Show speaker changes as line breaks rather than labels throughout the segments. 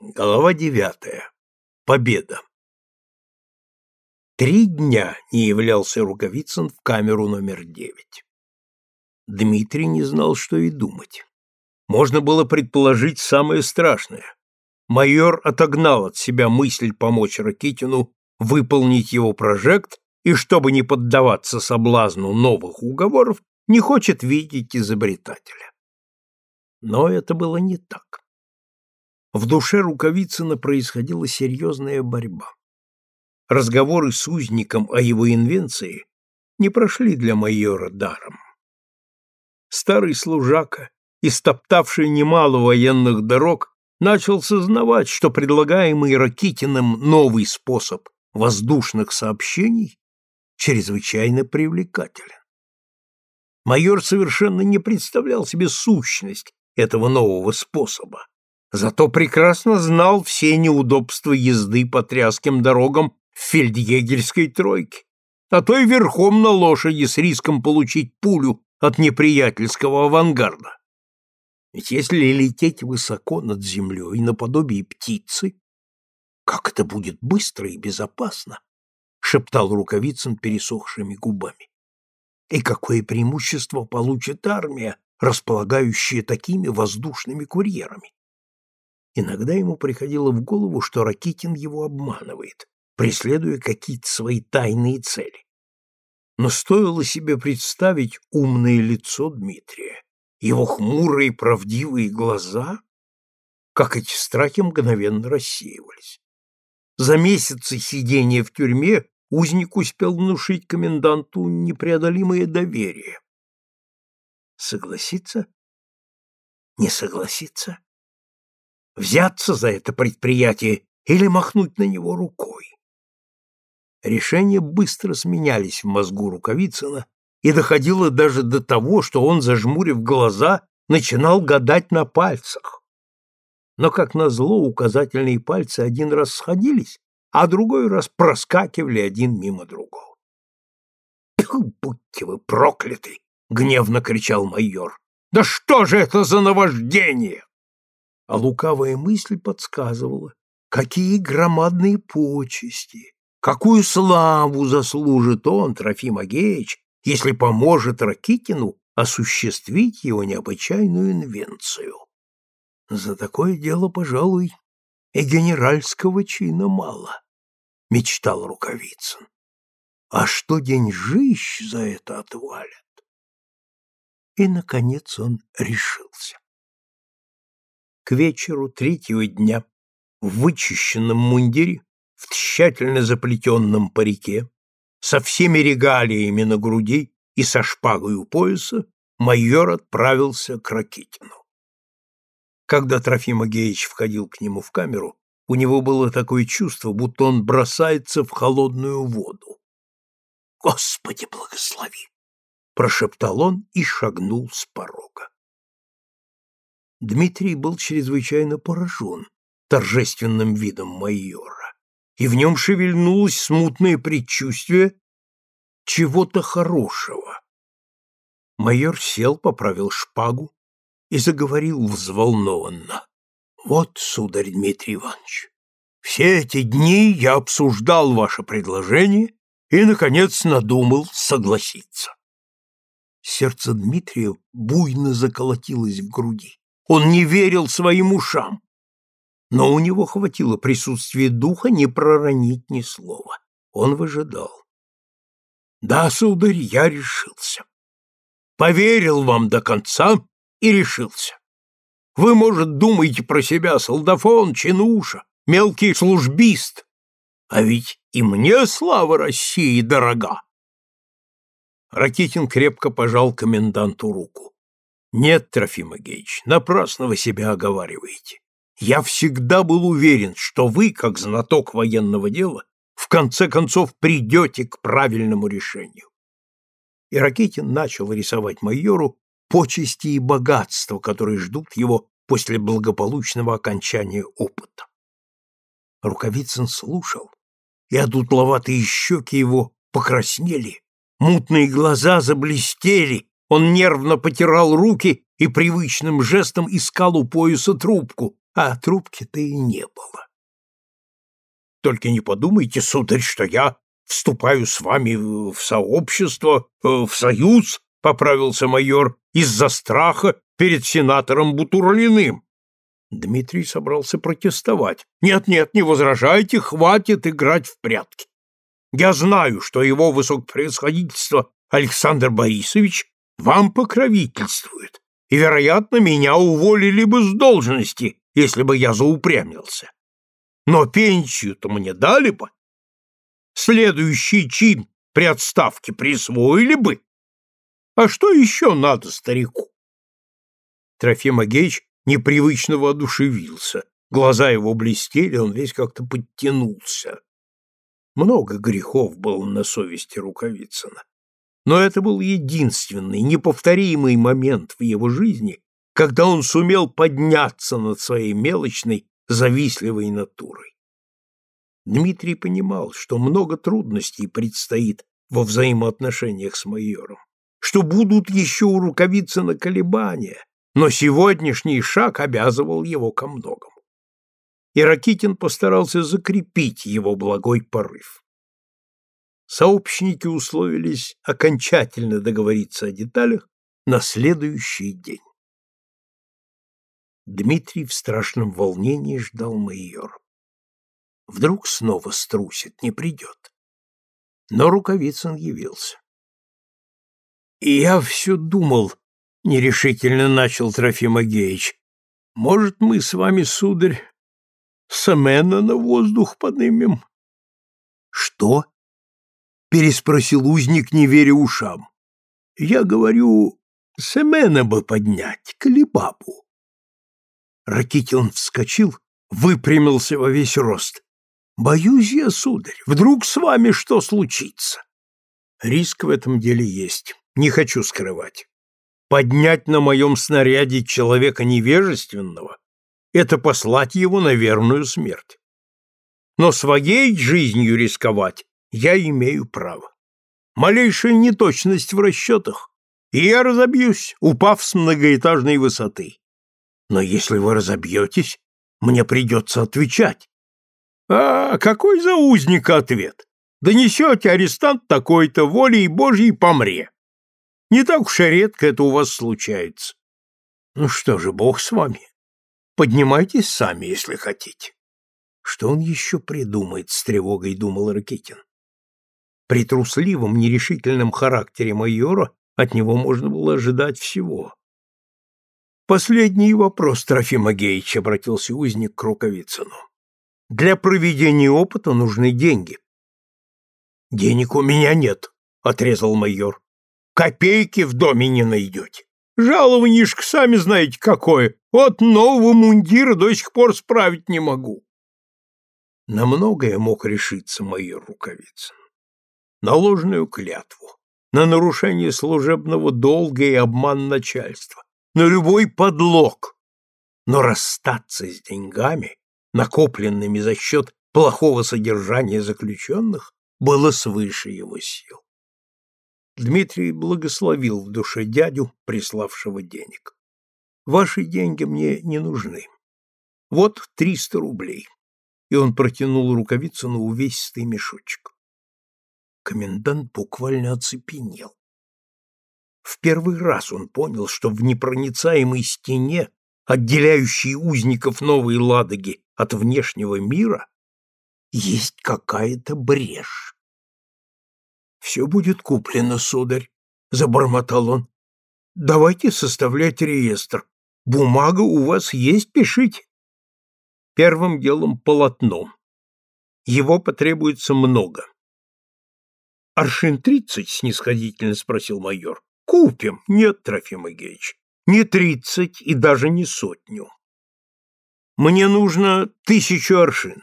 Глава девятая. Победа. Три дня не являлся Рукавицын в камеру номер девять. Дмитрий не знал, что и думать. Можно было предположить самое страшное. Майор отогнал от себя мысль помочь Ракитину выполнить его прожект и, чтобы не поддаваться соблазну новых уговоров, не хочет видеть изобретателя. Но это было не так. В душе Рукавицына происходила серьезная борьба. Разговоры с узником о его инвенции не прошли для майора даром. Старый служака, истоптавший немало военных дорог, начал сознавать, что предлагаемый Ракитиным новый способ воздушных сообщений чрезвычайно привлекателен. Майор совершенно не представлял себе сущность этого нового способа, зато прекрасно знал все неудобства езды по тряским дорогам в фельдъегерской тройке, а то и верхом на лошади с риском получить пулю от неприятельского авангарда. Ведь если лететь высоко над землей наподобие птицы, как это будет быстро и безопасно, шептал рукавицам пересохшими губами. И какое преимущество получит армия, располагающая такими воздушными курьерами? Иногда ему приходило в голову, что Ракитин его обманывает, преследуя какие-то свои тайные цели. Но стоило себе представить умное лицо Дмитрия, его хмурые правдивые глаза, как эти страхи мгновенно рассеивались. За месяцы сидения в тюрьме узник успел внушить коменданту непреодолимое доверие. Согласиться? Не согласиться? Взяться за это предприятие или махнуть на него рукой? Решения быстро сменялись в мозгу Рукавицына, и доходило даже до того, что он, зажмурив глаза, начинал гадать на пальцах. Но, как назло, указательные пальцы один раз сходились, а другой раз проскакивали один мимо другого. «Будьте вы прокляты!» — гневно кричал майор. «Да что же это за наваждение?» А лукавая мысль подсказывала, какие громадные почести, какую славу заслужит он, Трофим Агеич, если поможет Ракитину осуществить его необычайную инвенцию. За такое дело, пожалуй, и генеральского чина мало, — мечтал Рукавицын. А что деньжищ за это отвалят? И, наконец, он решился. К вечеру третьего дня в вычищенном мундире, в тщательно заплетенном парике, со всеми регалиями на груди и со шпагой у пояса, майор отправился к Ракитину. Когда Трофим Агеич входил к нему в камеру, у него было такое чувство, будто он бросается в холодную воду. «Господи, благослови!» — прошептал он и шагнул с порога. Дмитрий был чрезвычайно поражен торжественным видом майора, и в нем шевельнулось смутное предчувствие чего-то хорошего. Майор сел, поправил шпагу, и заговорил взволнованно. «Вот, сударь Дмитрий Иванович, все эти дни я обсуждал ваше предложение и, наконец, надумал согласиться». Сердце Дмитрия буйно заколотилось в груди. Он не верил своим ушам. Но у него хватило присутствия духа не проронить ни слова. Он выжидал. «Да, сударь, я решился. Поверил вам до конца и решился. Вы, может, думаете про себя солдафон, чинуша, мелкий службист, а ведь и мне слава России дорога. Ракитин крепко пожал коменданту руку. Нет, Трофим Агеич, напрасно вы себя оговариваете. Я всегда был уверен, что вы, как знаток военного дела, в конце концов придете к правильному решению. И Ракитин начал рисовать майору почести и богатства, которые ждут его после благополучного окончания опыта. Рукавицын слушал, и одутловатые щеки его покраснели, мутные глаза заблестели, он нервно потирал руки и привычным жестом искал у пояса трубку, а трубки-то и не было. Только не подумайте, сударь, что я вступаю с вами в сообщество, э, в союз, — поправился майор, — из-за страха перед сенатором Бутурлиным. Дмитрий собрался протестовать. «Нет-нет, не возражайте, хватит играть в прятки. Я знаю, что его высокопревосходительство Александр Борисович вам покровительствует, и, вероятно, меня уволили бы с должности, если бы я заупрямился. Но пенсию-то мне дали бы. Следующий чин при отставке присвоили бы. А что еще надо старику? Трофим Агеич непривычно воодушевился. Глаза его блестели, он весь как-то подтянулся. Много грехов было на совести Рукавицына. Но это был единственный, неповторимый момент в его жизни, когда он сумел подняться над своей мелочной, завистливой натурой. Дмитрий понимал, что много трудностей предстоит во взаимоотношениях с майором, что будут еще у Рукавицына колебания, но сегодняшний шаг обязывал его ко многому. И Ракитин постарался закрепить его благой порыв. Сообщники условились окончательно договориться о деталях на следующий день. Дмитрий в страшном волнении ждал майор. Вдруг снова струсит, не придет. Но Рукавицын явился. И я все думал, нерешительно начал Трофим Агеич. Может, мы с вами, сударь, Самена на воздух поднимем? Что? Переспросил узник, не веря ушам. Я говорю, Семена бы поднять, Калибабу. Ракитин вскочил, выпрямился во весь рост. «Боюсь я, сударь, вдруг с вами что случится?» «Риск в этом деле есть, не хочу скрывать. Поднять на моем снаряде человека невежественного — это послать его на верную смерть. Но своей жизнью рисковать я имею право. Малейшая неточность в расчетах, и я разобьюсь, упав с многоэтажной высоты. Но если вы разобьетесь, мне придется отвечать. А какой за узника ответ? Донесете арестант такой-то, волей Божьей помре. Не так уж и редко это у вас случается. Ну что же, Бог с вами. Поднимайтесь сами, если хотите. Что он еще придумает, с тревогой думал Ракитин. При трусливом, нерешительном характере майора от него можно было ожидать всего. Последний вопрос, Трофим Агеич, обратился узник к Рукавицыну. Для проведения опыта нужны деньги. Денег у меня нет, отрезал майор. Копейки в доме не найдете. Жалованишко сами знаете какое. Вот нового мундира до сих пор справить не могу. На многое мог решиться майор Рукавицын. На ложную клятву, на нарушение служебного долга и обман начальства, на любой подлог. Но расстаться с деньгами, накопленными за счет плохого содержания заключенных, было свыше его сил. Дмитрий благословил в душе дядю, приславшего денег. «Ваши деньги мне не нужны. Вот триста рублей». И он протянул рукавицу на увесистый мешочек. Комендант буквально оцепенел. В первый раз он понял, что в непроницаемой стене, отделяющей узников Новой Ладоги от внешнего мира, есть какая-то брешь. «Все будет куплено, сударь», — забормотал он. «Давайте составлять реестр. Бумага у вас есть, пишите». Первым делом полотно. Его потребуется много. «Аршин тридцать?» — снисходительно спросил майор. Купим. Нет, Трофим Игеич, не тридцать и даже не сотню. Мне нужно тысячу аршин.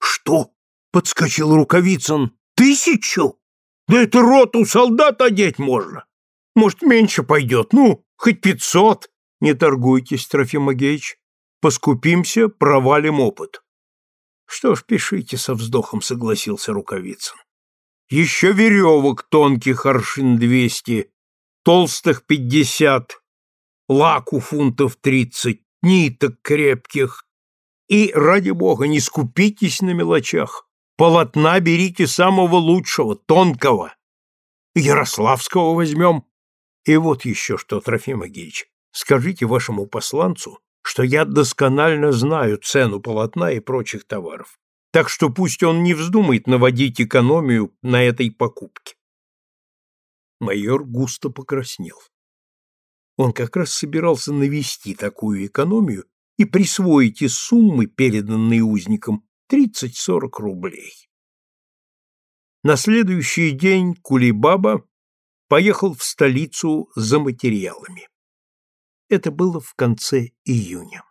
Что? Подскочил Рукавицын. Тысячу? Да это роту солдат одеть можно. Может, меньше пойдет. Ну, хоть пятьсот. Не торгуйтесь, Трофим Агеич. Поскупимся, провалим опыт. Что ж, пишите, со вздохом согласился Рукавицын. Еще веревок тонких аршин двести, толстых пятьдесят, лаку фунтов тридцать, ниток крепких, И, ради бога, не скупитесь на мелочах. Полотна берите самого лучшего, тонкого. Ярославского возьмем. И вот еще что, Трофим Агеич, скажите вашему посланцу, что я досконально знаю цену полотна и прочих товаров, так что пусть он не вздумает наводить экономию на этой покупке. Майор густо покраснел. Он как раз собирался навести такую экономию и присвоить из суммы, переданной узникам, 30-40 рублей. На следующий день Кулибаба поехал в столицу за материалами. Это было в конце июня.